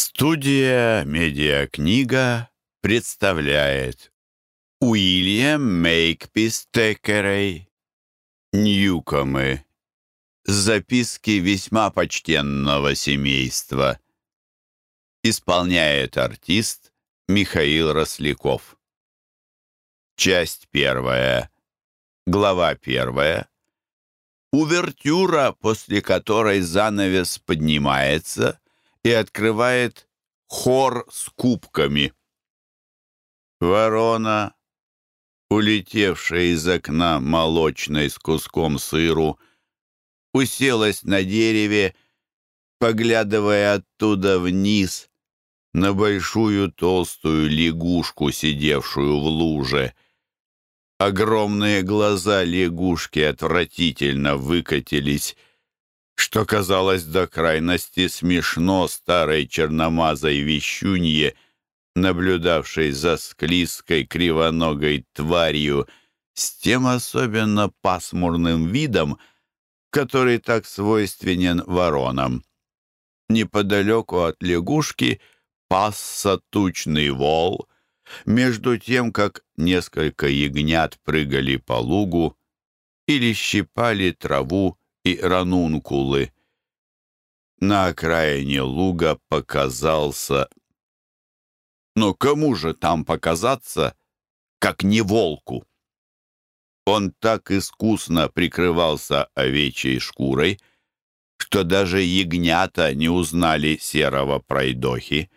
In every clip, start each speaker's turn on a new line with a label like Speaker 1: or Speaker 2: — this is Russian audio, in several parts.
Speaker 1: Студия «Медиакнига» представляет Уильям Мейкпис Текерей Ньюкомы Записки весьма почтенного семейства. Исполняет артист Михаил Росляков. Часть первая. Глава первая. Увертюра, после которой занавес поднимается – и открывает хор с кубками. Ворона, улетевшая из окна молочной с куском сыру, уселась на дереве, поглядывая оттуда вниз на большую толстую лягушку, сидевшую в луже. Огромные глаза лягушки отвратительно выкатились что казалось до крайности смешно старой черномазой вещунье, наблюдавшей за склизкой кривоногой тварью с тем особенно пасмурным видом, который так свойственен воронам. Неподалеку от лягушки пасся тучный вол, между тем, как несколько ягнят прыгали по лугу или щипали траву и ранункулы. На окраине луга показался... Но кому же там показаться, как не волку? Он так искусно прикрывался овечьей шкурой, что даже ягнята не узнали серого пройдохи.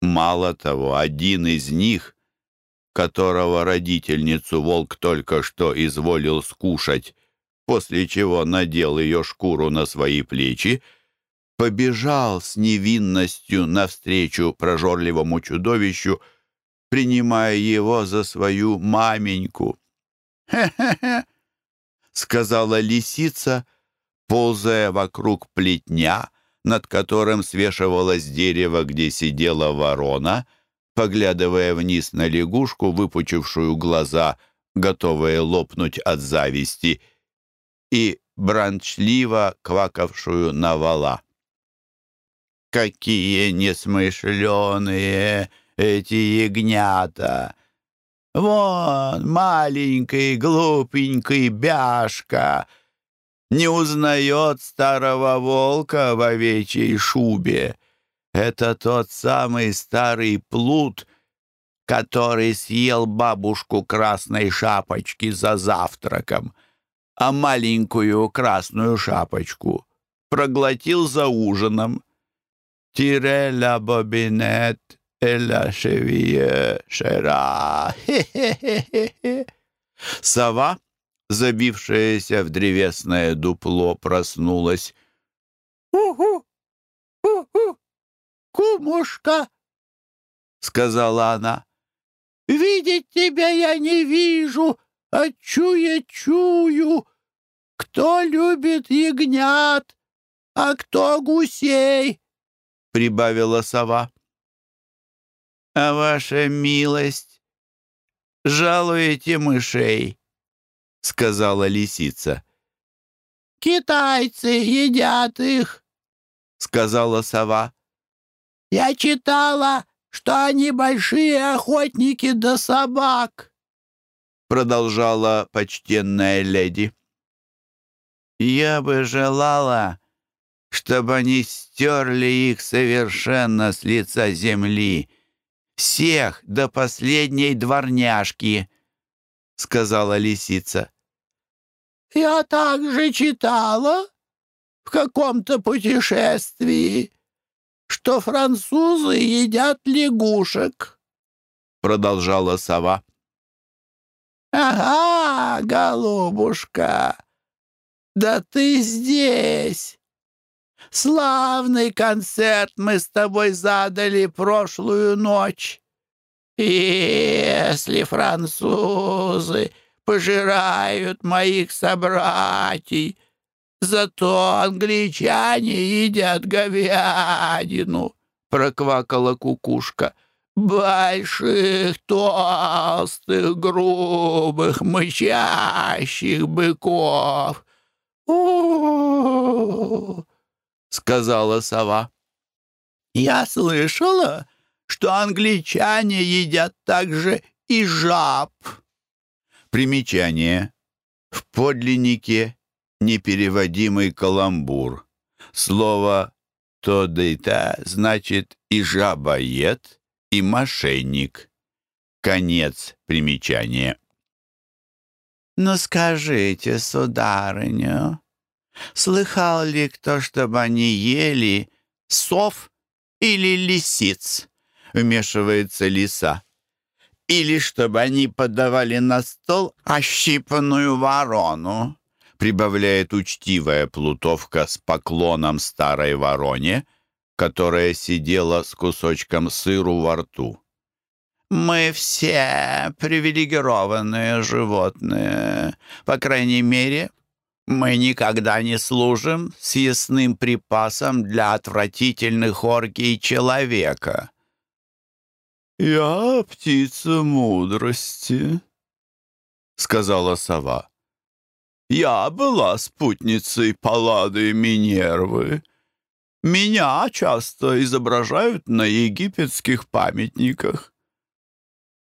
Speaker 1: Мало того, один из них, которого родительницу волк только что изволил скушать, после чего надел ее шкуру на свои плечи, побежал с невинностью навстречу прожорливому чудовищу, принимая его за свою маменьку. «Хе-хе-хе!» — сказала лисица, ползая вокруг плетня, над которым свешивалось дерево, где сидела ворона, поглядывая вниз на лягушку, выпучившую глаза, готовая лопнуть от зависти — и бранчливо квакавшую на вала. «Какие несмышленые эти ягнята! Вон маленький глупенький бяшка!» не узнает старого волка в овечьей шубе. Это тот самый старый плут, который съел бабушку красной шапочки за завтраком а маленькую красную шапочку проглотил за ужином. «Тире ла бобинет, эла шевие шера». Сова, забившаяся в древесное дупло, проснулась. «Уху! Уху! Кумушка!» — сказала она. «Видеть тебя я не вижу, а чуя чую, кто любит ягнят, а кто гусей, — прибавила сова. — А ваша милость жалуете мышей, — сказала лисица. — Китайцы едят их, — сказала сова. — Я читала, что они большие охотники до собак продолжала почтенная леди. «Я бы желала, чтобы они стерли их совершенно с лица земли, всех до последней дворняжки», — сказала лисица. «Я также читала в каком-то путешествии, что французы едят лягушек», — продолжала сова. «Ага, голубушка, да ты здесь! Славный концерт мы с тобой задали прошлую ночь. Если французы пожирают моих собратьей, зато англичане едят говядину», — проквакала кукушка больших, толстых, грубых, мычащих быков. у, сказала сова. Я слышала, что англичане едят также и жаб.
Speaker 2: Примечание. В подлиннике непереводимый каламбур. Слово «тодыта» значит и жабоед, и мошенник. Конец примечания.
Speaker 1: Но скажите, сударыня, слыхал ли кто, чтобы они ели сов или лисиц?» — вмешивается лиса. «Или чтобы они подавали на стол ощипанную ворону?» — прибавляет учтивая плутовка с поклоном старой вороне, которая сидела с кусочком сыру во рту. «Мы все привилегированные животные. По крайней мере, мы никогда не служим съестным припасом для отвратительных оргий человека».
Speaker 2: «Я птица мудрости», — сказала сова. «Я была спутницей Паллады Минервы. Меня часто изображают на египетских памятниках».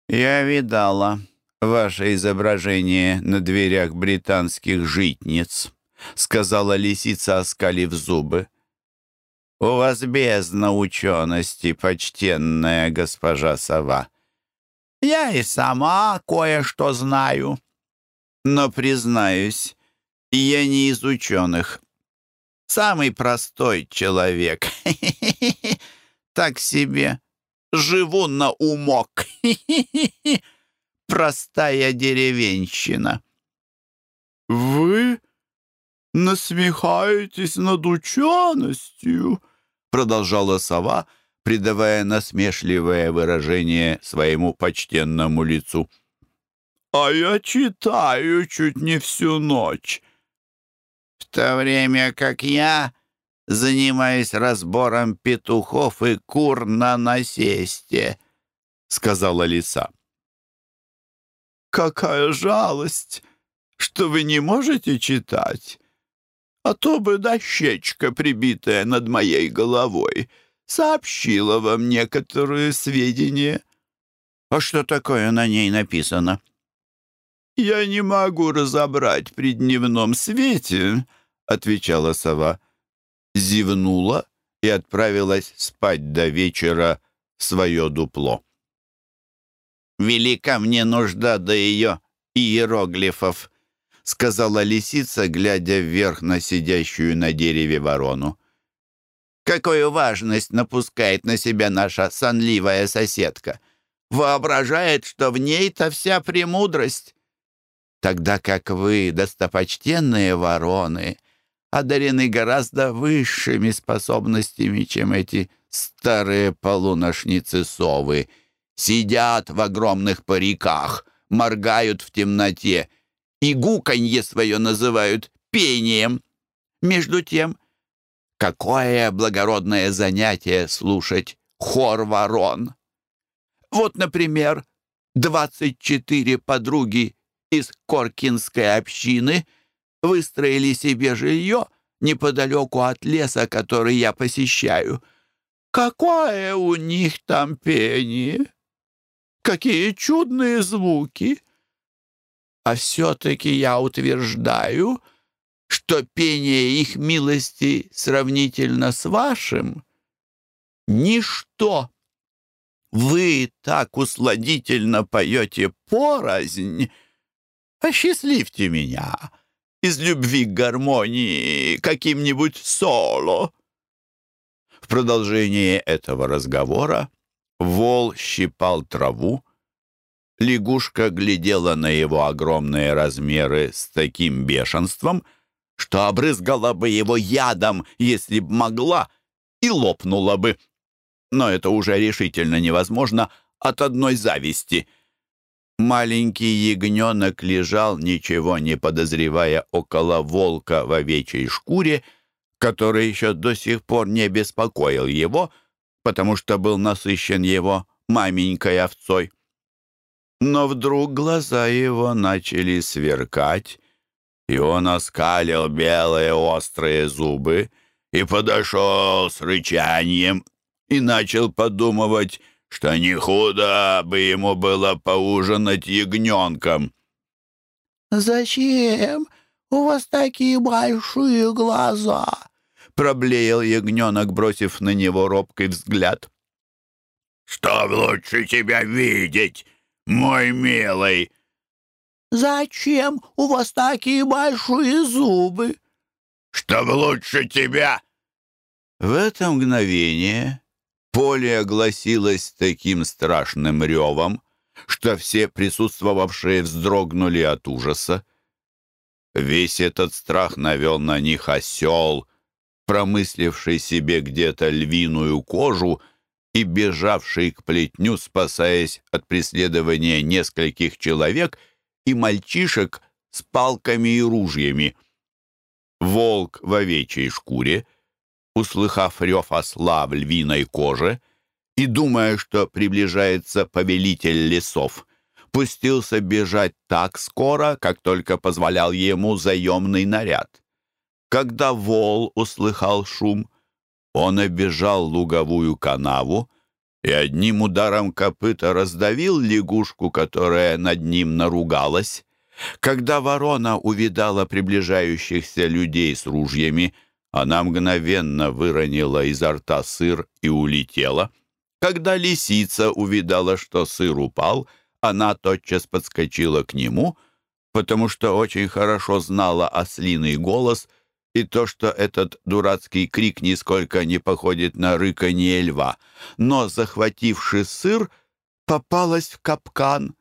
Speaker 1: «Я видала», ваше изображение на дверях британских житниц», — сказала лисица, оскалив зубы. «У вас бездна учености, почтенная госпожа сова. Я и сама кое-что знаю, но, признаюсь, я не из ученых. Самый простой человек. Так себе. Живу на умок. простая деревенщина».
Speaker 2: «Вы насмехаетесь над ученостью?» продолжала сова, придавая насмешливое выражение своему почтенному лицу. «А я читаю чуть не всю ночь».
Speaker 1: «В то время как я занимаюсь разбором петухов и кур на насесте», — сказала лиса.
Speaker 2: Какая жалость, что вы не можете читать! А то бы дощечка, прибитая над моей головой, сообщила вам некоторые сведения.
Speaker 1: А что такое на ней написано?
Speaker 2: «Я не могу разобрать при дневном свете», — отвечала сова. Зевнула и отправилась спать до вечера в свое дупло.
Speaker 1: Велика мне нужда до ее иероглифов», — сказала лисица, глядя вверх на сидящую на дереве ворону. «Какую важность напускает на себя наша сонливая соседка! Воображает, что в ней-то вся премудрость!» Тогда как вы, достопочтенные вороны, одарены гораздо высшими способностями, чем эти старые полуношницы-совы — сидят в огромных париках, моргают в темноте и гуканье свое называют пением. Между тем, какое благородное занятие слушать хор ворон. Вот, например, двадцать четыре подруги из Коркинской общины выстроили себе жилье неподалеку от леса, который я посещаю. Какое у них там пение! Какие чудные звуки! А все-таки я утверждаю, что пение их милости сравнительно с вашим — ничто. Вы так усладительно поете порознь. Осчастливьте меня из любви к гармонии каким-нибудь соло. В продолжение этого разговора Вол щипал траву. Лягушка глядела на его огромные размеры с таким бешенством, что обрызгала бы его ядом, если б могла, и лопнула бы. Но это уже решительно невозможно от одной зависти. Маленький ягненок лежал, ничего не подозревая, около волка в овечьей шкуре, который еще до сих пор не беспокоил его — потому что был насыщен его маменькой овцой. Но вдруг глаза его начали сверкать, и он оскалил белые острые зубы и подошел с рычанием
Speaker 2: и начал подумывать, что не худо бы ему было поужинать ягненком.
Speaker 1: «Зачем у вас такие большие глаза?» — проблеял ягненок, бросив на него робкий взгляд.
Speaker 2: «Чтоб лучше тебя видеть, мой милый!»
Speaker 1: «Зачем у вас такие большие зубы?»
Speaker 2: «Чтоб лучше тебя!»
Speaker 1: В это мгновение поле огласилось таким страшным ревом, что все присутствовавшие вздрогнули от ужаса. Весь этот страх навел на них осел, промысливший себе где-то львиную кожу и бежавший к плетню, спасаясь от преследования нескольких человек и мальчишек с палками и ружьями. Волк в овечьей шкуре, услыхав рев осла в львиной коже и думая, что приближается повелитель лесов, пустился бежать так скоро, как только позволял ему заемный наряд. Когда вол услыхал шум, он обежал луговую канаву и одним ударом копыта раздавил лягушку, которая над ним наругалась. Когда ворона увидала приближающихся людей с ружьями, она мгновенно выронила изо рта сыр и улетела. Когда лисица увидала, что сыр упал, она тотчас подскочила к нему, потому что очень хорошо знала ослиный голос — и то, что этот дурацкий крик нисколько не походит на рыканье льва, но, захвативший сыр, попалась в капкан,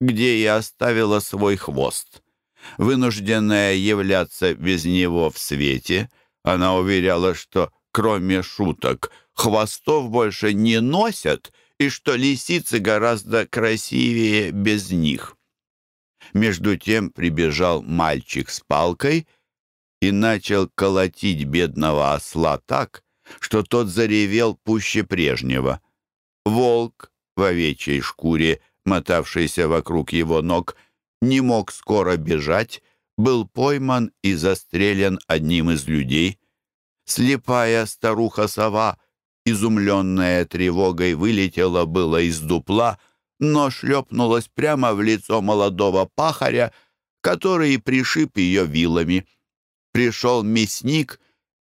Speaker 1: где и оставила свой хвост. Вынужденная являться без него в свете, она уверяла, что, кроме шуток, хвостов больше не носят и что лисицы гораздо красивее без них. Между тем прибежал мальчик с палкой — и начал колотить бедного осла так, что тот заревел пуще прежнего. Волк в овечьей шкуре, мотавшийся вокруг его ног, не мог скоро бежать, был пойман и застрелен одним из людей. Слепая старуха-сова, изумленная тревогой, вылетела было из дупла, но шлепнулась прямо в лицо молодого пахаря, который пришиб ее вилами пришел мясник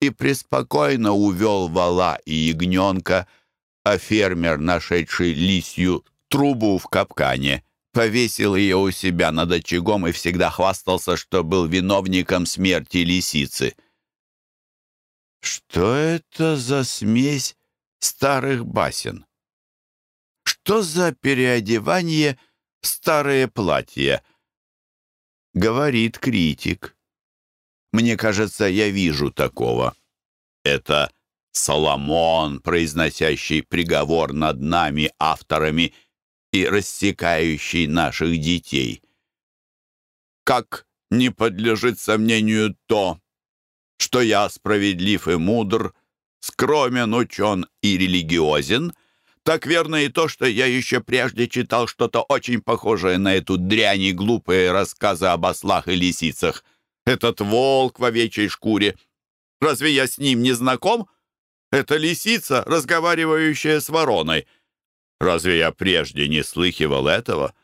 Speaker 1: и преспокойно увел вала и ягненка, а фермер, нашедший лисью трубу в капкане, повесил ее у себя над очагом и всегда хвастался, что был виновником смерти лисицы. Что это за смесь старых басен? Что за переодевание в старые платья? Говорит критик. Мне кажется, я вижу такого. Это Соломон, произносящий приговор над нами, авторами, и рассекающий наших детей. Как не подлежит сомнению то, что я справедлив и мудр, скромен, учен и религиозен, так верно и то, что я еще прежде читал что-то очень похожее на эту дрянь и глупые рассказы об ослах и лисицах. Этот волк в овечьей шкуре. Разве я с ним не знаком? Это лисица, разговаривающая с вороной. Разве я прежде не слыхивал этого?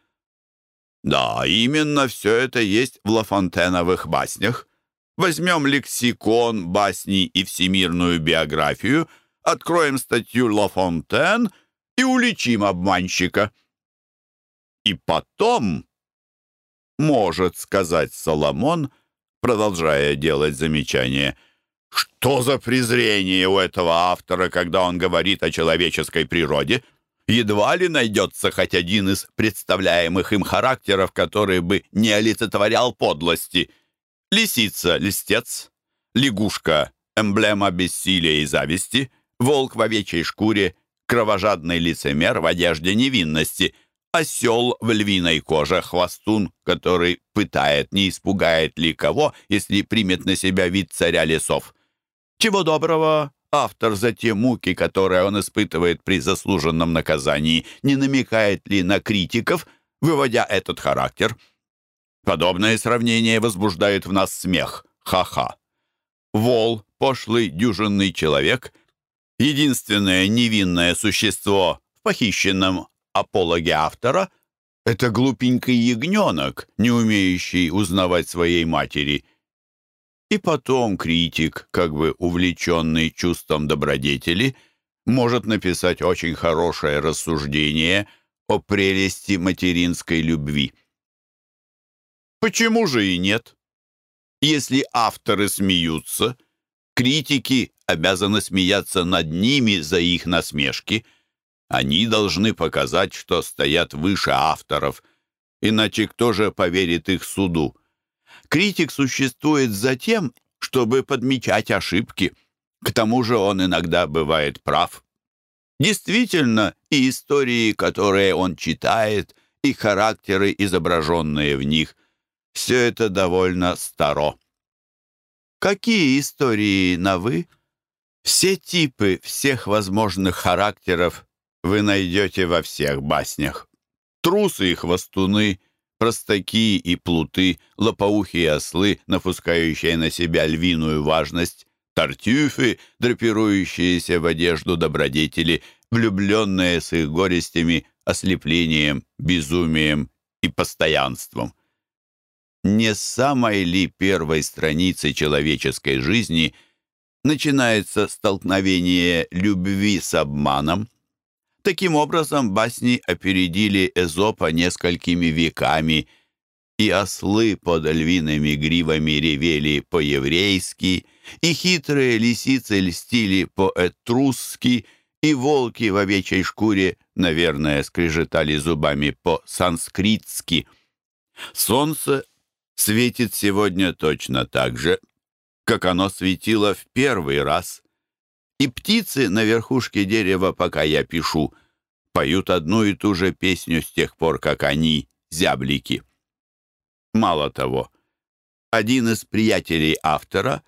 Speaker 1: Да, именно все это есть в Лафонтеновых баснях. Возьмем лексикон басней и всемирную биографию, откроем статью Лафонтен и уличим обманщика. И потом, может сказать Соломон, — продолжая делать замечания. «Что за презрение у этого автора, когда он говорит о человеческой природе? Едва ли найдется хоть один из представляемых им характеров, который бы не олицетворял подлости. Лисица — листец, лягушка — эмблема бессилия и зависти, волк в овечьей шкуре — кровожадный лицемер в одежде невинности — осел в львиной коже, хвостун, который пытает, не испугает ли кого, если примет на себя вид царя лесов. Чего доброго, автор за те муки, которые он испытывает при заслуженном наказании, не намекает ли на критиков, выводя этот характер. Подобное сравнение возбуждает в нас смех. Ха-ха. Вол, пошлый дюжинный человек, Единственное невинное существо в похищенном апологе автора — это глупенький ягненок, не умеющий узнавать своей матери. И потом критик, как бы увлеченный чувством добродетели, может написать очень хорошее рассуждение о прелести материнской любви. Почему же и нет? Если авторы смеются, критики обязаны смеяться над ними за их насмешки. Они должны показать, что стоят выше авторов, иначе кто же поверит их суду? Критик существует за тем, чтобы подмечать ошибки. К тому же он иногда бывает прав. Действительно, и истории, которые он читает, и характеры, изображенные в них, все это довольно старо. Какие истории на «вы»? Все типы всех возможных характеров вы найдете во всех баснях. Трусы и хвостуны, простаки и плуты, лопоухие ослы, напускающие на себя львиную важность, тартюфы, драпирующиеся в одежду добродетели, влюбленные с их горестями, ослеплением, безумием и постоянством. Не с самой ли первой страницы человеческой жизни – начинается столкновение любви с обманом. Таким образом, басни опередили Эзопа несколькими веками, и ослы под львиными гривами ревели по-еврейски, и хитрые лисицы льстили по-этрусски, и волки в овечьей шкуре, наверное, скрежетали зубами по-санскритски. Солнце светит сегодня точно так же, как оно светило в первый раз. И птицы на верхушке дерева, пока я пишу, поют одну и ту же песню с тех пор, как они — зяблики. Мало того, один из приятелей автора,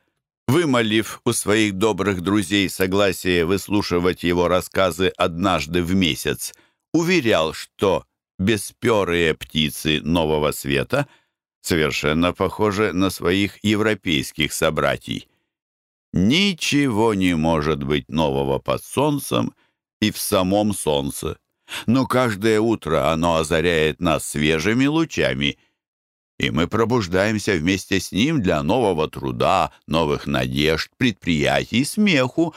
Speaker 1: вымолив у своих добрых друзей согласие выслушивать его рассказы однажды в месяц, уверял, что бесперые птицы нового света — совершенно похожи на своих европейских собратьей. Ничего не может быть нового под солнцем и в самом солнце, но каждое утро оно озаряет нас свежими лучами, и мы пробуждаемся вместе с ним для нового труда, новых надежд, предприятий, смеху,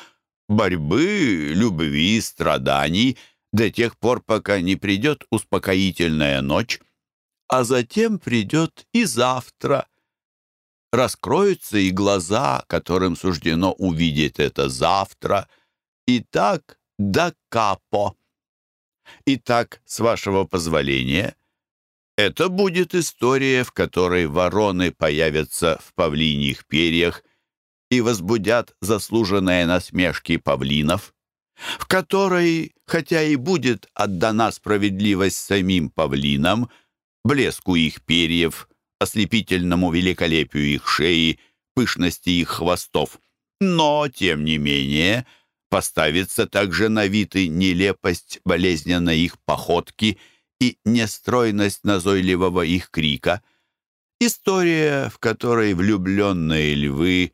Speaker 1: борьбы, любви, страданий, до тех пор, пока не придет успокоительная ночь, а затем придет и завтра. Раскроются и глаза, которым суждено увидеть это завтра. И так до капо. Итак, с вашего позволения, это будет история, в которой вороны появятся в павлиньих перьях и возбудят заслуженные насмешки павлинов, в которой, хотя и будет отдана справедливость самим павлинам, блеску их перьев, ослепительному великолепию их шеи, пышности их хвостов. Но, тем не менее, поставится также на вид и нелепость болезненной их походки и нестройность назойливого их крика. История, в которой влюбленные львы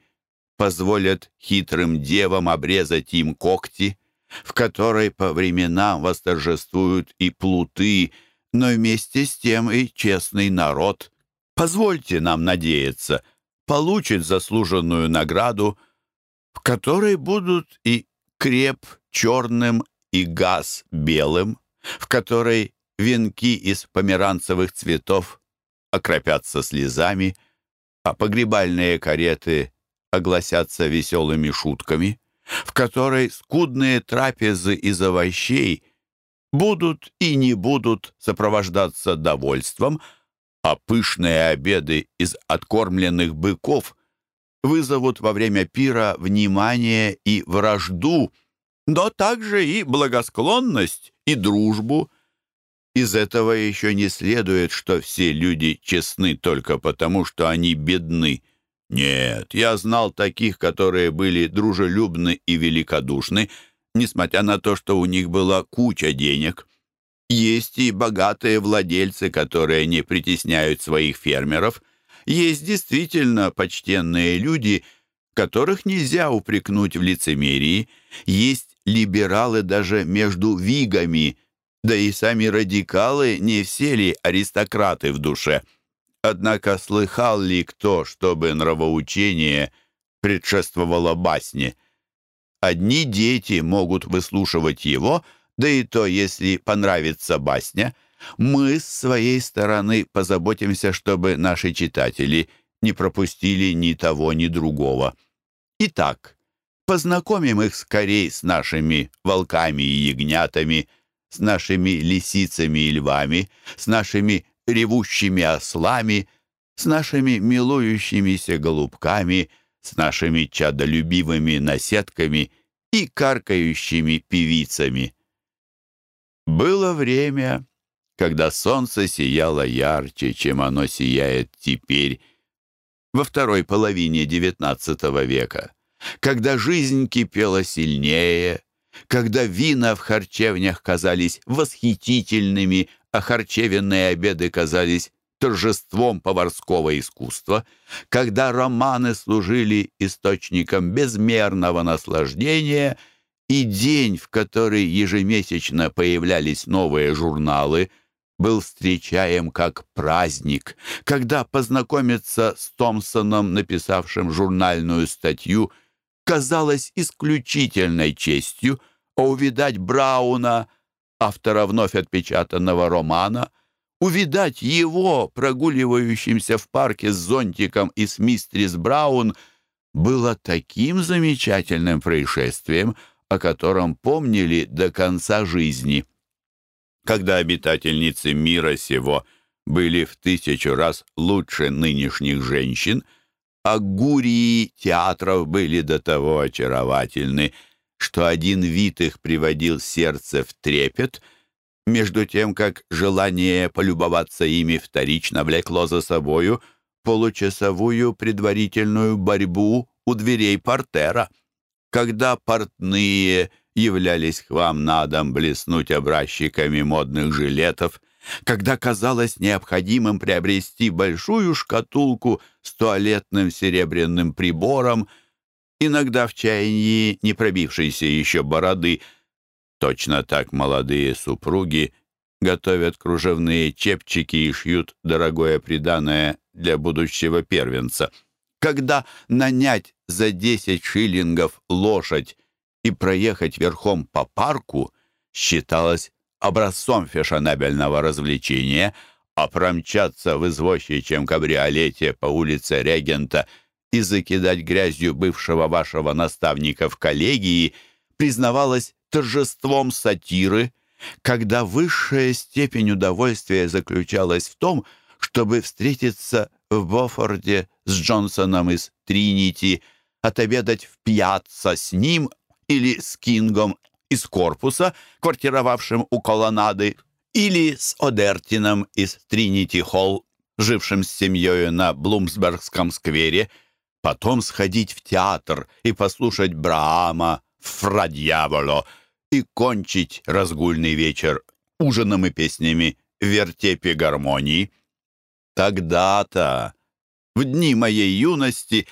Speaker 1: позволят хитрым девам обрезать им когти, в которой по временам восторжествуют и плуты, но вместе с тем и честный народ, позвольте нам надеяться, получит заслуженную награду, в которой будут и креп черным, и газ белым, в которой венки из померанцевых цветов окропятся слезами, а погребальные кареты огласятся веселыми шутками, в которой скудные трапезы из овощей — будут и не будут сопровождаться довольством, а пышные обеды из откормленных быков вызовут во время пира внимание и вражду, но также и благосклонность и дружбу. Из этого еще не следует, что все люди честны только потому, что они бедны. Нет, я знал таких, которые были дружелюбны и великодушны, несмотря на то, что у них была куча денег. Есть и богатые владельцы, которые не притесняют своих фермеров. Есть действительно почтенные люди, которых нельзя упрекнуть в лицемерии, есть либералы даже между вигами, да и сами радикалы не все ли аристократы в душе. Однако слыхал ли кто, чтобы нравоучение предшествовало басне? Одни дети могут выслушивать его, да и то, если понравится басня. Мы с своей стороны позаботимся, чтобы наши читатели не пропустили ни того, ни другого. Итак, познакомим их скорей с нашими волками и ягнятами, с нашими лисицами и львами, с нашими ревущими ослами, с нашими милующимися голубками, с нашими чадолюбивыми наседками и каркающими певицами. Было время, когда солнце сияло ярче, чем оно сияет теперь, во второй половине XIX века, когда жизнь кипела сильнее, когда вина в харчевнях казались восхитительными, а харчевенные обеды казались торжеством поварского искусства, когда романы служили источником безмерного наслаждения, и день, в который ежемесячно появлялись новые журналы, был встречаем как праздник, когда познакомиться с Томпсоном, написавшим журнальную статью, казалось исключительной честью, а увидать Брауна, автора вновь отпечатанного романа, увидать его, прогуливающимся в парке с зонтиком и с мистрис Браун, было таким замечательным происшествием, о котором помнили до конца жизни. Когда обитательницы мира сего были в тысячу раз лучше нынешних женщин, а гурии театров были до того очаровательны, что один вид их приводил сердце в трепет, между тем, как желание полюбоваться ими вторично влекло за собою получасовую предварительную борьбу у дверей портера. Когда портные являлись к вам на дом блеснуть образчиками модных жилетов, когда казалось необходимым приобрести большую шкатулку с туалетным серебряным прибором — иногда в чаянии не пробившейся еще бороды. Точно так молодые супруги готовят кружевные чепчики и шьют дорогое приданое для будущего первенца. Когда нанять за 10 шиллингов лошадь и проехать верхом по парку считалось образцом фешенебельного развлечения, а промчаться в извозчичьем кабриолете по улице Регента — и закидать грязью бывшего вашего наставника в коллегии признавалось торжеством сатиры, когда высшая степень удовольствия заключалась в том, чтобы встретиться в Бофорде с Джонсоном из Тринити, отобедать в пьяцца с ним или с Кингом из корпуса, квартировавшим у колоннады, или с Одертином из Тринити-Холл, жившим с семьей на Блумсбергском сквере, потом сходить в театр и послушать Браама, Фра Дьяволо и кончить разгульный вечер ужином и песнями в вертепе гармонии. Тогда-то, в дни моей юности,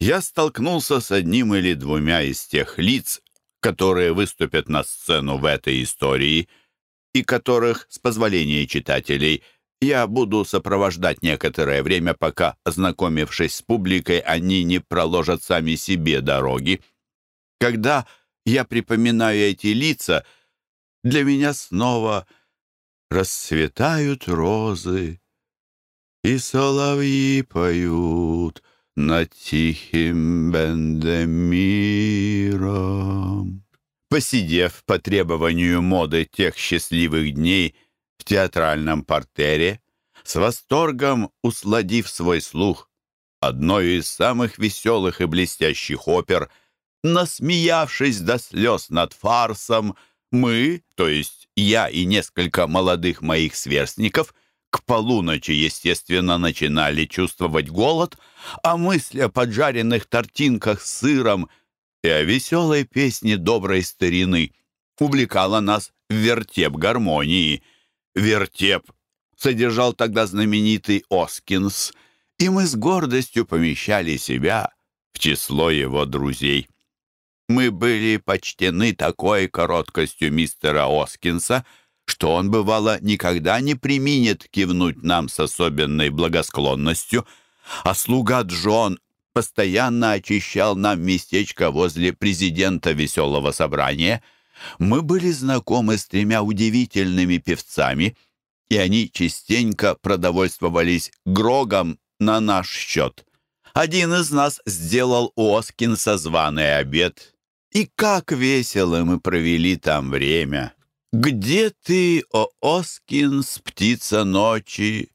Speaker 1: я столкнулся с одним или двумя из тех лиц, которые выступят на сцену в этой истории и которых, с позволения читателей, я буду сопровождать некоторое время, пока, ознакомившись с публикой, они не проложат сами себе дороги. Когда я припоминаю эти лица, для меня снова расцветают розы, и соловьи поют над тихим Бендемиром. Посидев по требованию моды тех счастливых дней, в театральном портере, с восторгом усладив свой слух одной из самых веселых и блестящих опер, насмеявшись до слез над фарсом, мы, то есть я и несколько молодых моих сверстников, к полуночи, естественно, начинали чувствовать голод, а мысль о поджаренных тортинках с сыром и о веселой песне доброй старины увлекала нас в вертеп гармонии — вертеп содержал тогда знаменитый Оскинс, и мы с гордостью помещали себя в число его друзей. Мы были почтены такой короткостью мистера Оскинса, что он, бывало, никогда не применит кивнуть нам с особенной благосклонностью, а слуга Джон постоянно очищал нам местечко возле президента веселого собрания. Мы были знакомы с тремя удивительными певцами, и они частенько продовольствовались грогом на наш счет. Один из нас сделал у Оскинса званый обед, и как весело мы провели там время! Где ты, о Оскинс, птица ночи?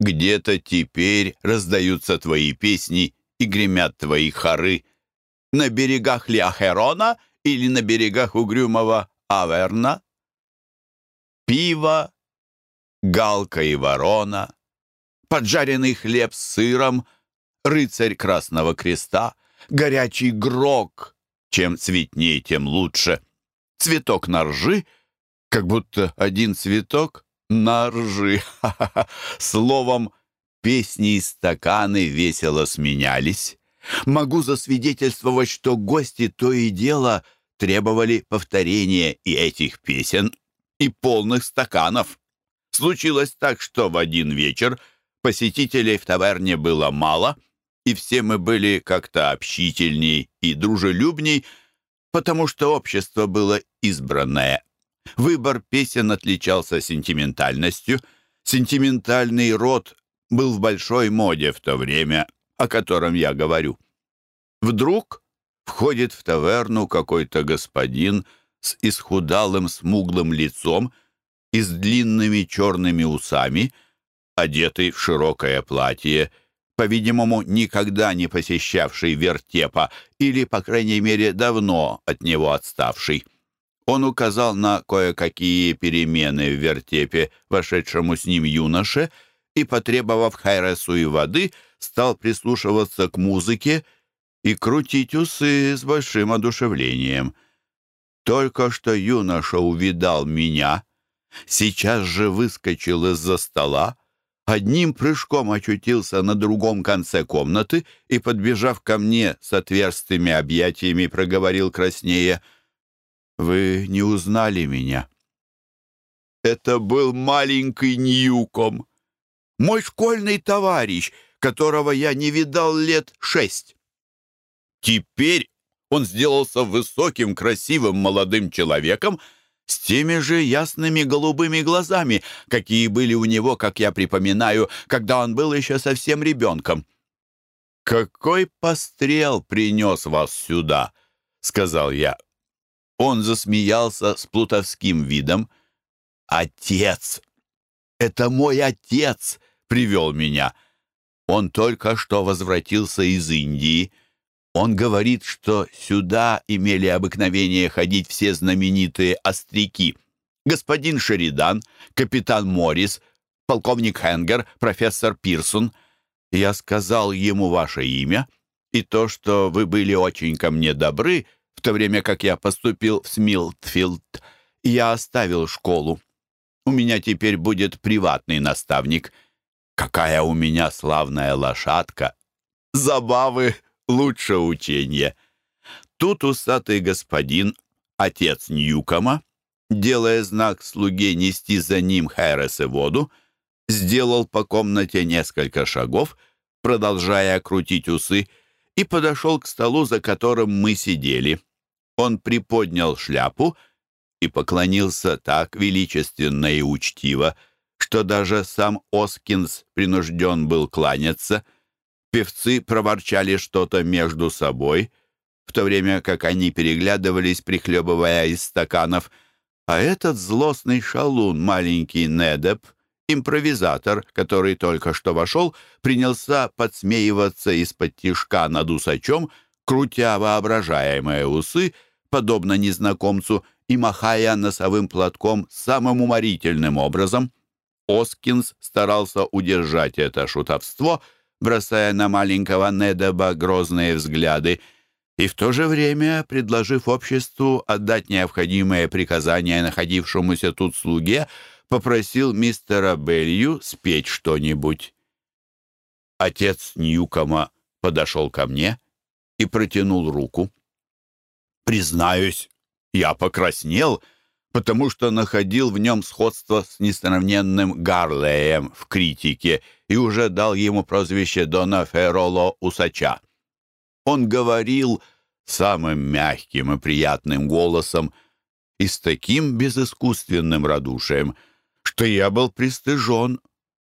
Speaker 1: Где-то теперь раздаются твои песни и гремят твои хоры. На берегах ли или на берегах угрюмого Аверна? Пиво, галка и ворона, поджаренный хлеб с сыром, рыцарь Красного Креста, горячий грок — чем цветнее, тем лучше. Цветок на ржи, как будто один цветок на ржи. Словом, песни и стаканы весело сменялись. Могу засвидетельствовать, что гости то и дело требовали повторения и этих песен, и полных стаканов. Случилось так, что в один вечер посетителей в таверне было мало — и все мы были как-то общительней и дружелюбней, потому что общество было избранное. Выбор песен отличался сентиментальностью. Сентиментальный род был в большой моде в то время, о котором я говорю. Вдруг входит в таверну какой-то господин с исхудалым смуглым лицом и с длинными черными усами, одетый в широкое платье по-видимому, никогда не посещавший вертепа или, по крайней мере, давно от него отставший. Он указал на кое-какие перемены в вертепе, вошедшему с ним юноше, и, потребовав Хайресу и воды, стал прислушиваться к музыке и крутить усы с большим одушевлением. Только что юноша увидал меня, сейчас же выскочил из-за стола, одним прыжком очутился на другом конце комнаты и, подбежав ко мне с отверстыми объятиями, проговорил краснее, «Вы не узнали меня?» Это был маленький Ньюком, мой школьный товарищ, которого я не видал лет шесть. Теперь он сделался высоким, красивым молодым человеком, с теми же ясными голубыми глазами, какие были у него, как я припоминаю, когда он был еще совсем ребенком. «Какой пострел принес вас сюда?» — сказал я. Он засмеялся с плутовским видом. «Отец! Это мой отец!» — привел меня. Он только что возвратился из Индии — он говорит, что сюда имели обыкновение ходить все знаменитые остряки. Господин Шеридан, капитан Моррис, полковник Хенгер, профессор Пирсон. Я сказал ему ваше имя и то, что вы были очень ко мне добры, в то время как я поступил в Смилтфилд. Я оставил школу. У меня теперь будет приватный наставник. Какая у меня славная лошадка! Забавы лучше учения. Тут усатый господин, отец Ньюкома, делая знак слуге нести за ним Хэрес и воду, сделал по комнате несколько шагов, продолжая крутить усы, и подошел к столу, за которым мы сидели. Он приподнял шляпу и поклонился так величественно и учтиво, что даже сам Оскинс принужден был кланяться — Певцы проворчали что-то между собой, в то время как они переглядывались, прихлебывая из стаканов. А этот злостный шалун, маленький Недеп, импровизатор, который только что вошел, принялся подсмеиваться из-под тишка над усачом, крутя воображаемые усы, подобно незнакомцу, и махая носовым платком самым уморительным образом. Оскинс старался удержать это шутовство — бросая на маленького Недеба грозные взгляды, и в то же время предложив обществу отдать необходимые приказания находившемуся тут слуге, попросил мистера Белью спеть что-нибудь. Отец Ньюкома подошел ко мне и протянул руку. Признаюсь, я покраснел, потому что находил в нем сходство с несравненным Гарлеем в критике и уже дал ему прозвище Дона Фероло Усача. Он говорил самым мягким и приятным голосом и с таким безыскусственным радушием, что я был пристыжен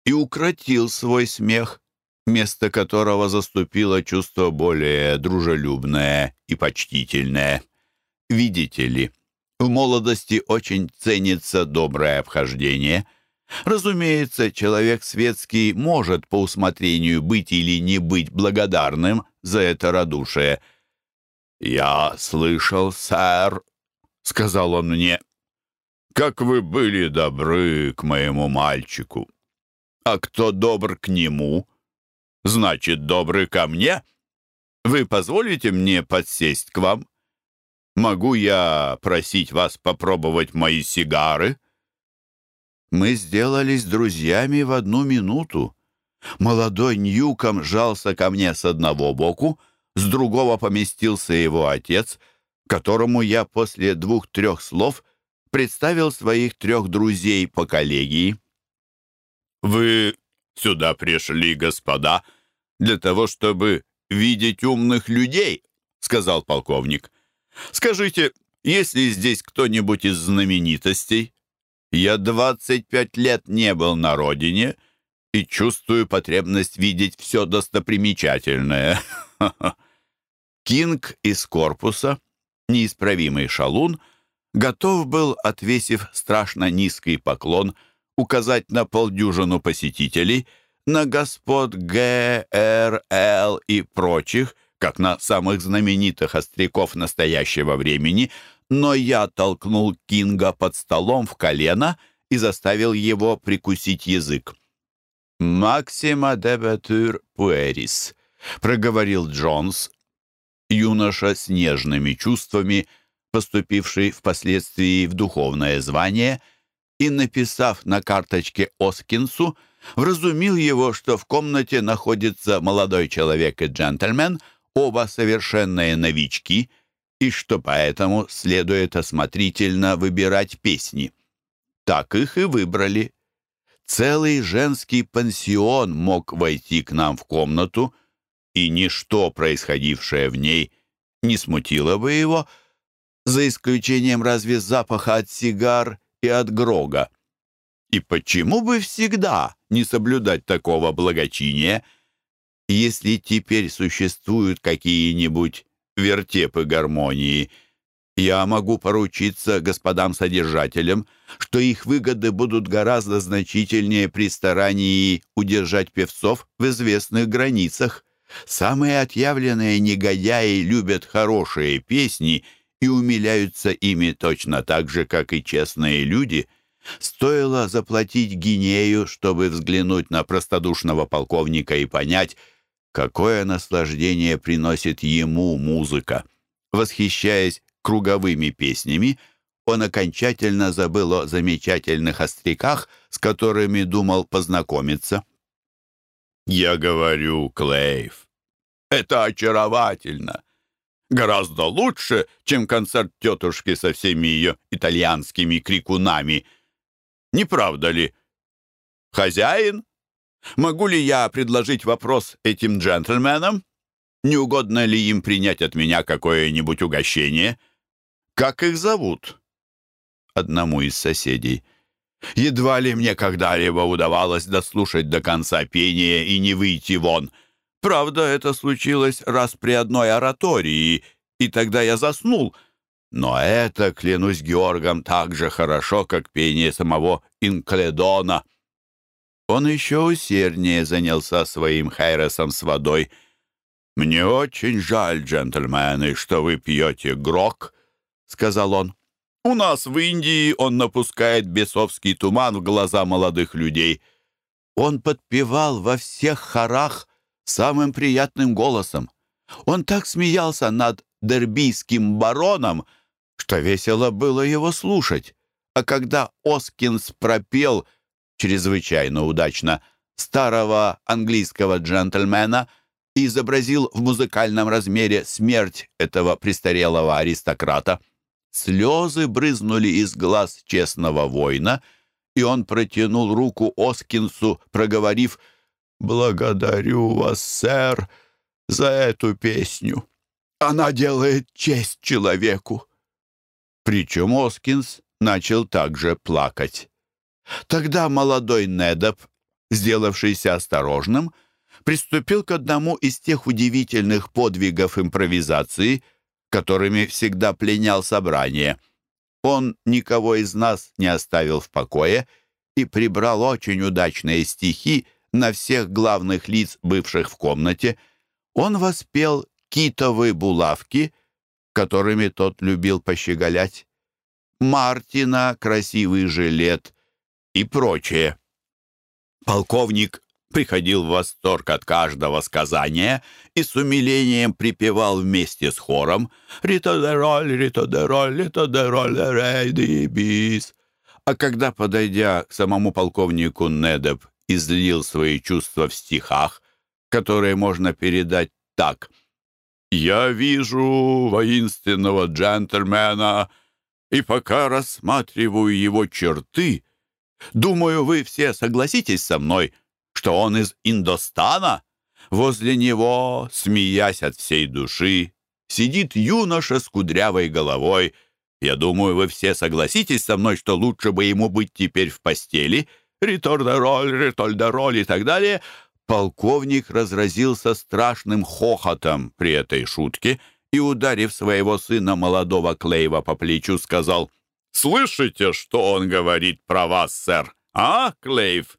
Speaker 1: и укротил свой смех, место которого заступило чувство более дружелюбное и почтительное. Видите ли, в молодости очень ценится доброе обхождение. Разумеется, человек светский может по усмотрению быть или не быть благодарным за это радушие. «Я слышал, сэр», — сказал он мне, — «как вы были добры к моему мальчику. А кто добр к нему, значит, добры ко мне. Вы позволите мне подсесть к вам?» Могу я просить вас попробовать мои сигары?» Мы сделались друзьями в одну минуту. Молодой Ньюком жался ко мне с одного боку, с другого поместился его отец, которому я после двух-трех слов представил своих трех друзей по коллегии. «Вы сюда пришли, господа, для того, чтобы видеть умных людей», — сказал полковник. Скажите, есть ли здесь кто-нибудь из знаменитостей? Я 25 лет не был на родине и чувствую потребность видеть все достопримечательное. Кинг из корпуса, неисправимый шалун, готов был, отвесив страшно низкий поклон, указать на полдюжину посетителей, на господ Г, Р, Л и прочих, как на самых знаменитых остряков настоящего времени, но я толкнул Кинга под столом в колено и заставил его прикусить язык. «Максима дебетюр пуэрис», — проговорил Джонс, юноша с нежными чувствами, поступивший впоследствии в духовное звание, и, написав на карточке Оскинсу, вразумил его, что в комнате находится молодой человек и джентльмен — оба совершенные новички, и что поэтому следует осмотрительно выбирать песни. Так их и выбрали. Целый женский пансион мог войти к нам в комнату, и ничто, происходившее в ней, не смутило бы его, за исключением разве запаха от сигар и от грога. И почему бы всегда не соблюдать такого благочиния, если теперь существуют какие-нибудь вертепы гармонии, я могу поручиться господам содержателям, что их выгоды будут гораздо значительнее при старании удержать певцов в известных границах. Самые отъявленные негодяи любят хорошие песни и умиляются ими точно так же, как и честные люди. Стоило заплатить гинею, чтобы взглянуть на простодушного полковника и понять, Какое наслаждение приносит ему музыка! Восхищаясь круговыми песнями, он окончательно забыл о замечательных остряках, с которыми думал познакомиться. «Я говорю, Клейв, это очаровательно!» Гораздо лучше, чем концерт тетушки со всеми ее итальянскими крикунами. Не правда ли? Хозяин Могу ли я предложить вопрос этим джентльменам? Не угодно ли им принять от меня какое-нибудь угощение? Как их зовут? Одному из соседей. Едва ли мне когда-либо удавалось дослушать до конца пения и не выйти вон. Правда, это случилось раз при одной оратории, и тогда я заснул. Но это, клянусь Георгом, так же хорошо, как пение самого Инкледона. Он еще усерднее занялся своим хайресом с водой. «Мне очень жаль, джентльмены, что вы пьете грок», — сказал он. «У нас в Индии он напускает бесовский туман в глаза молодых людей». Он подпевал во всех хорах самым приятным голосом. Он так смеялся над дербийским бароном, что весело было его слушать. А когда Оскинс пропел — чрезвычайно удачно, старого английского джентльмена, и изобразил в музыкальном размере смерть этого престарелого аристократа. Слезы брызнули из глаз честного воина, и он протянул руку Оскинсу, проговорив «Благодарю вас, сэр, за эту песню. Она делает честь человеку». Причем Оскинс начал также плакать. Тогда молодой Недоп, сделавшийся осторожным, приступил к одному из тех удивительных подвигов импровизации, которыми всегда пленял собрание. Он никого из нас не оставил в покое и прибрал очень удачные стихи на всех главных лиц, бывших в комнате. Он воспел китовые булавки, которыми тот любил пощеголять, Мартина, красивый жилет и прочее. Полковник приходил в восторг от каждого сказания и с умилением припевал вместе с хором «Ритодероль, ритодероль, ритодероль, рейди бис». А когда, подойдя к самому полковнику Недеп, излил свои чувства в стихах, которые можно передать так «Я вижу воинственного джентльмена, и пока рассматриваю его черты, думаю, вы все согласитесь со мной, что он из Индостана. Возле него, смеясь от всей души, сидит юноша с кудрявой головой. Я думаю, вы все согласитесь со мной, что лучше бы ему быть теперь в постели. Ритордероль, ритольдероль и так далее. Полковник разразился страшным хохотом при этой шутке и, ударив своего сына молодого Клейва по плечу, сказал, «Слышите, что он говорит про вас, сэр? А, Клейв?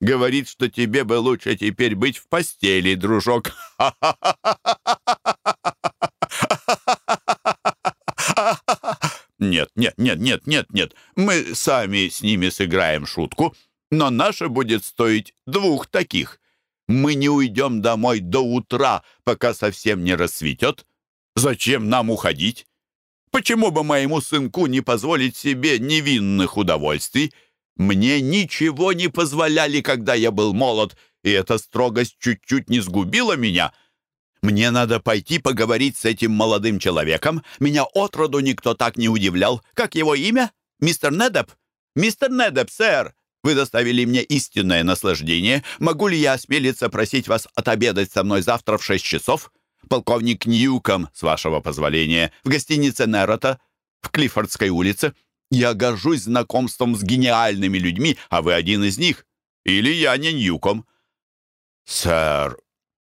Speaker 1: Говорит, что тебе бы лучше теперь быть в постели, дружок. Нет, нет, нет, нет, нет, нет. Мы сами с ними сыграем шутку, но наша будет стоить двух таких. Мы не уйдем домой до утра, пока совсем не рассветет. Зачем нам уходить? Почему бы моему сынку не позволить себе невинных удовольствий? Мне ничего не позволяли, когда я был молод, и эта строгость чуть-чуть не сгубила меня. Мне надо пойти поговорить с этим молодым человеком. Меня отроду никто так не удивлял. Как его имя? Мистер Недеп? Мистер Недеп, сэр, вы доставили мне истинное наслаждение. Могу ли я осмелиться просить вас отобедать со мной завтра в шесть часов? Полковник Ньюком, с вашего позволения, в гостинице Нерота, в Клиффордской улице. Я горжусь знакомством с гениальными людьми, а вы один из них. Или я не Ньюком». «Сэр,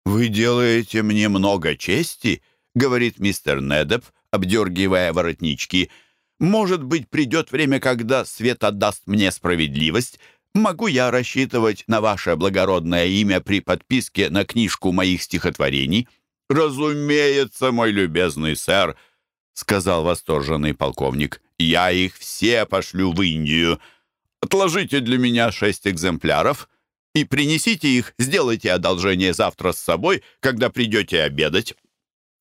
Speaker 1: вы делаете мне много чести», — говорит мистер Недеп, обдергивая воротнички. «Может быть, придет время, когда свет отдаст мне справедливость. Могу я рассчитывать на ваше благородное имя при подписке на книжку моих стихотворений?» «Разумеется, мой любезный сэр», — сказал восторженный полковник. Я их все пошлю в Индию. Отложите для меня шесть экземпляров и принесите их, сделайте одолжение завтра с собой, когда придете обедать».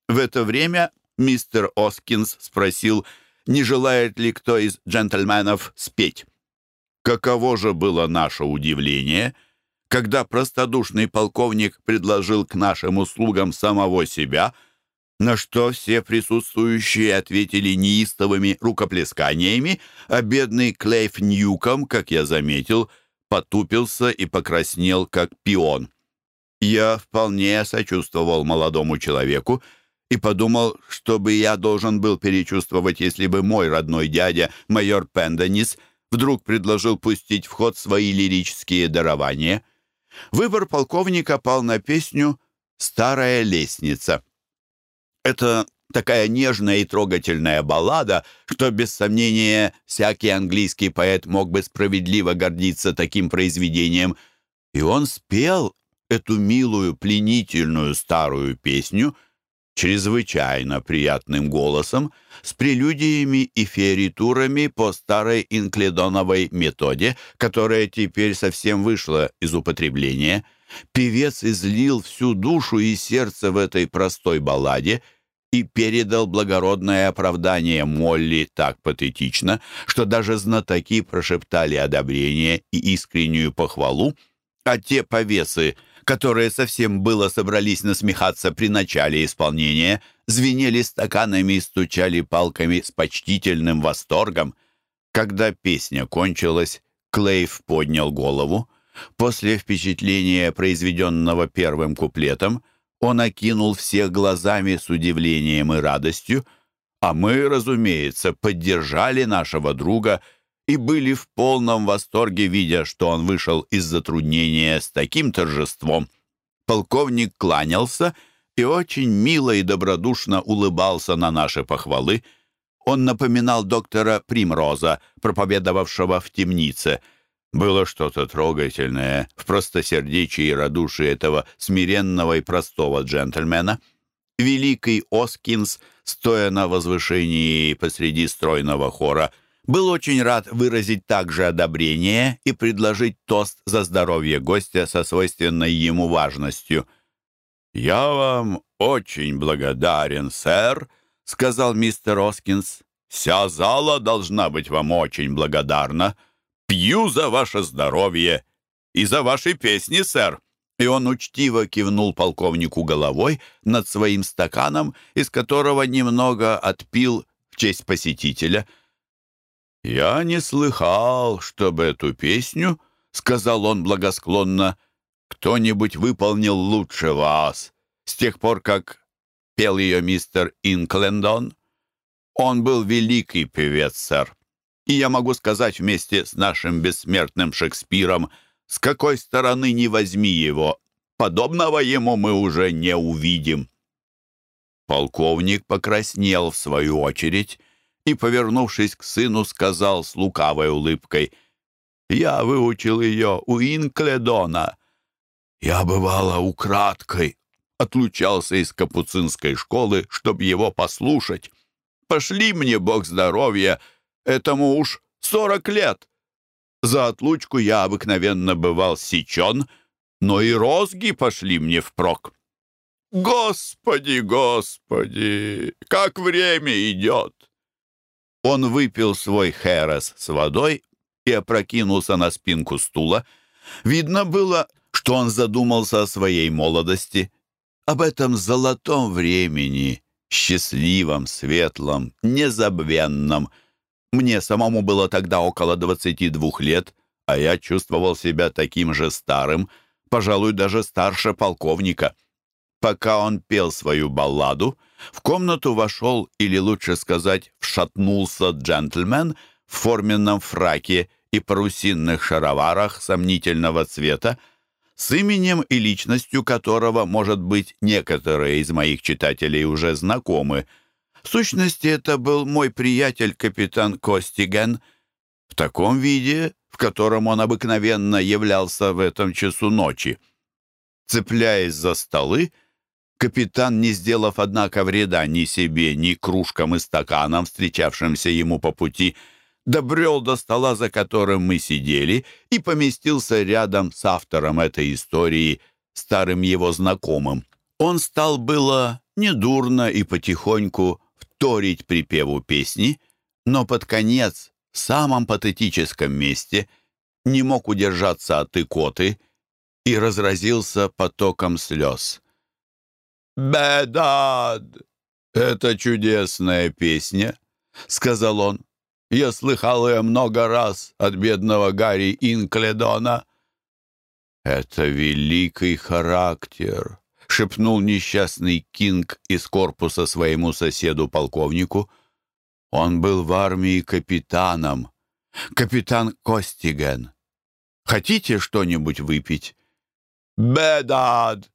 Speaker 1: В это время мистер Оскинс спросил, не желает ли кто из джентльменов спеть. Каково же было наше удивление, когда простодушный полковник предложил к нашим услугам самого себя — на что все присутствующие ответили неистовыми рукоплесканиями, а бедный Клейф Ньюком, как я заметил, потупился и покраснел, как пион. Я вполне сочувствовал молодому человеку и подумал, что бы я должен был перечувствовать, если бы мой родной дядя, майор Пенденис, вдруг предложил пустить в ход свои лирические дарования. Выбор полковника пал на песню «Старая лестница». Это такая нежная и трогательная баллада, что, без сомнения, всякий английский поэт мог бы справедливо гордиться таким произведением. И он спел эту милую, пленительную старую песню чрезвычайно приятным голосом, с прелюдиями и феритурами по старой инкледоновой методе, которая теперь совсем вышла из употребления. Певец излил всю душу и сердце в этой простой балладе — и передал благородное оправдание Молли так патетично, что даже знатоки прошептали одобрение и искреннюю похвалу, а те повесы, которые совсем было собрались насмехаться при начале исполнения, звенели стаканами и стучали палками с почтительным восторгом. Когда песня кончилась, Клейв поднял голову. После впечатления, произведенного первым куплетом, он окинул всех глазами с удивлением и радостью, а мы, разумеется, поддержали нашего друга и были в полном восторге, видя, что он вышел из затруднения с таким торжеством. Полковник кланялся и очень мило и добродушно улыбался на наши похвалы. Он напоминал доктора Примроза, проповедовавшего в темнице — было что-то трогательное в простосердечии и радушии этого смиренного и простого джентльмена. Великий Оскинс, стоя на возвышении посреди стройного хора, был очень рад выразить также одобрение и предложить тост за здоровье гостя со свойственной ему важностью. «Я вам очень благодарен, сэр», — сказал мистер Оскинс. «Вся зала должна быть вам очень благодарна. Пью за ваше здоровье и за ваши песни, сэр!» И он учтиво кивнул полковнику головой над своим стаканом, из которого немного отпил в честь посетителя. «Я не слыхал, чтобы эту песню, — сказал он благосклонно, — кто-нибудь выполнил лучше вас с тех пор, как пел ее мистер Инклендон. Он был великий певец, сэр. И я могу сказать вместе с нашим бессмертным Шекспиром, с какой стороны не возьми его, подобного ему мы уже не увидим. Полковник покраснел в свою очередь и, повернувшись к сыну, сказал с лукавой улыбкой, «Я выучил ее у Инкледона. Я, бывало, украдкой отлучался из капуцинской школы, чтобы его послушать. Пошли мне, Бог здоровья, — Этому уж сорок лет. За отлучку я обыкновенно бывал сечен, но и розги пошли мне впрок. Господи, господи, как время идет! Он выпил свой херес с водой и опрокинулся на спинку стула. Видно было, что он задумался о своей молодости, об этом золотом времени, счастливом, светлом, незабвенном — мне самому было тогда около 22 лет, а я чувствовал себя таким же старым, пожалуй, даже старше полковника. Пока он пел свою балладу, в комнату вошел, или лучше сказать, вшатнулся джентльмен в форменном фраке и парусинных шароварах сомнительного цвета, с именем и личностью которого, может быть, некоторые из моих читателей уже знакомы — в сущности, это был мой приятель капитан Костиген в таком виде, в котором он обыкновенно являлся в этом часу ночи. Цепляясь за столы, капитан, не сделав, однако, вреда ни себе, ни кружкам и стаканам, встречавшимся ему по пути, добрел до стола, за которым мы сидели, и поместился рядом с автором этой истории, старым его знакомым. Он стал было недурно и потихоньку вторить припеву песни, но под конец, в самом патетическом месте, не мог удержаться от икоты и разразился потоком слез. «Бедад! Это чудесная песня!» — сказал он. «Я слыхал ее много раз от бедного Гарри Инкледона». «Это великий характер», — шепнул несчастный Кинг из корпуса своему соседу-полковнику. Он был в армии капитаном. Капитан Костиген. Хотите что-нибудь выпить? «Бедад!»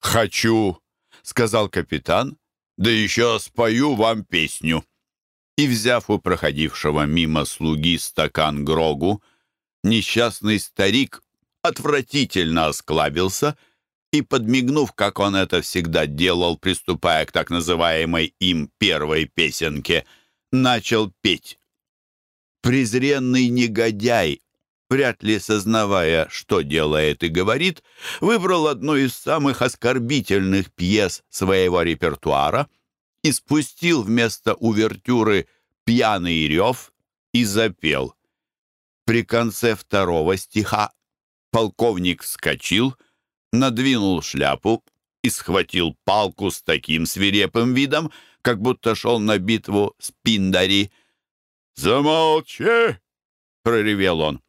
Speaker 1: «Хочу!» — сказал капитан. «Да еще спою вам песню!» И, взяв у проходившего мимо слуги стакан Грогу, несчастный старик отвратительно осклабился — и, подмигнув, как он это всегда делал, приступая к так называемой им первой песенке, начал петь. Презренный негодяй, вряд ли сознавая, что делает и говорит, выбрал одну из самых оскорбительных пьес своего репертуара и спустил вместо увертюры «Пьяный рев» и запел. При конце второго стиха полковник вскочил — надвинул шляпу и схватил палку с таким свирепым видом, как будто шел на битву с Пиндари. «Замолчи!» — проревел он.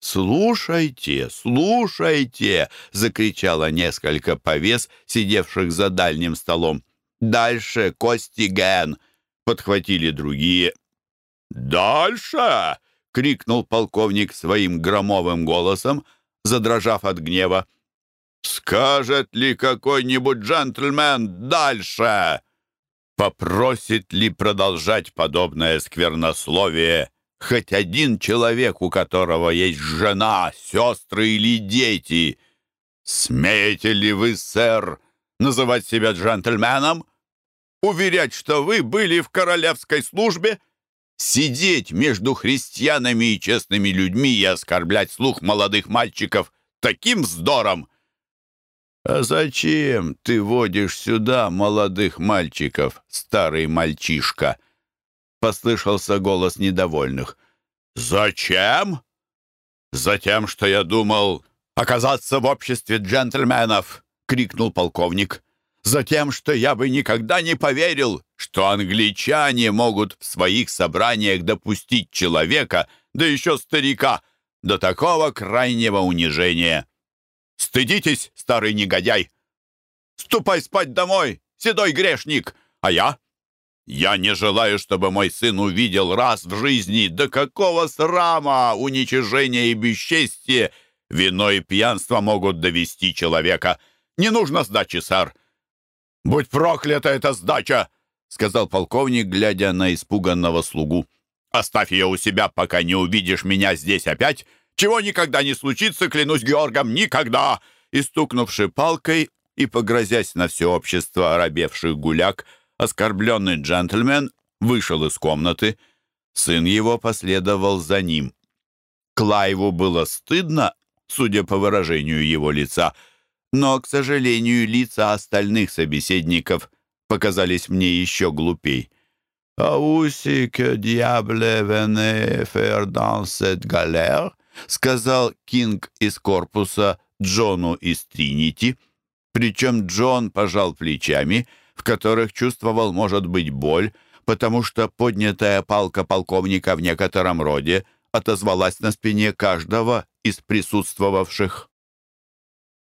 Speaker 1: «Слушайте, слушайте!» — закричало несколько повес, сидевших за дальним столом. «Дальше, Кости Ген!» — подхватили другие. «Дальше!» — крикнул полковник своим громовым голосом, задрожав от гнева. «Скажет ли какой-нибудь джентльмен дальше? Попросит ли продолжать подобное сквернословие хоть один человек, у которого есть жена, сестры или дети? Смеете ли вы, сэр, называть себя джентльменом? Уверять, что вы были в королевской службе?» сидеть между христианами и честными людьми и оскорблять слух молодых мальчиков таким вздором. «А зачем ты водишь сюда молодых мальчиков, старый мальчишка?» — послышался голос недовольных. «Зачем?» «Затем, что я думал оказаться в обществе джентльменов!» — крикнул полковник. «Затем, что я бы никогда не поверил, что англичане могут в своих собраниях допустить человека, да еще старика, до такого крайнего унижения!» Стыдитесь, старый негодяй! Ступай спать домой, седой грешник! А я? Я не желаю, чтобы мой сын увидел раз в жизни, до какого срама, уничижения и бесчестия вино и пьянство могут довести человека. Не нужно сдачи, сэр. «Будь проклята эта сдача!» — сказал полковник, глядя на испуганного слугу. «Оставь ее у себя, пока не увидишь меня здесь опять, чего никогда не случится, клянусь Георгом, никогда!» И стукнувши палкой и погрозясь на все общество оробевших гуляк, оскорбленный джентльмен вышел из комнаты. Сын его последовал за ним. Клайву было стыдно, судя по выражению его лица, но, к сожалению, лица остальных собеседников показались мне еще глупей. «А уси que diable venez faire dans cette galère?» сказал Кинг из корпуса Джону из Тринити. Причем Джон пожал плечами, в которых чувствовал, может быть, боль, потому что поднятая палка полковника в некотором роде отозвалась на спине каждого из присутствовавших.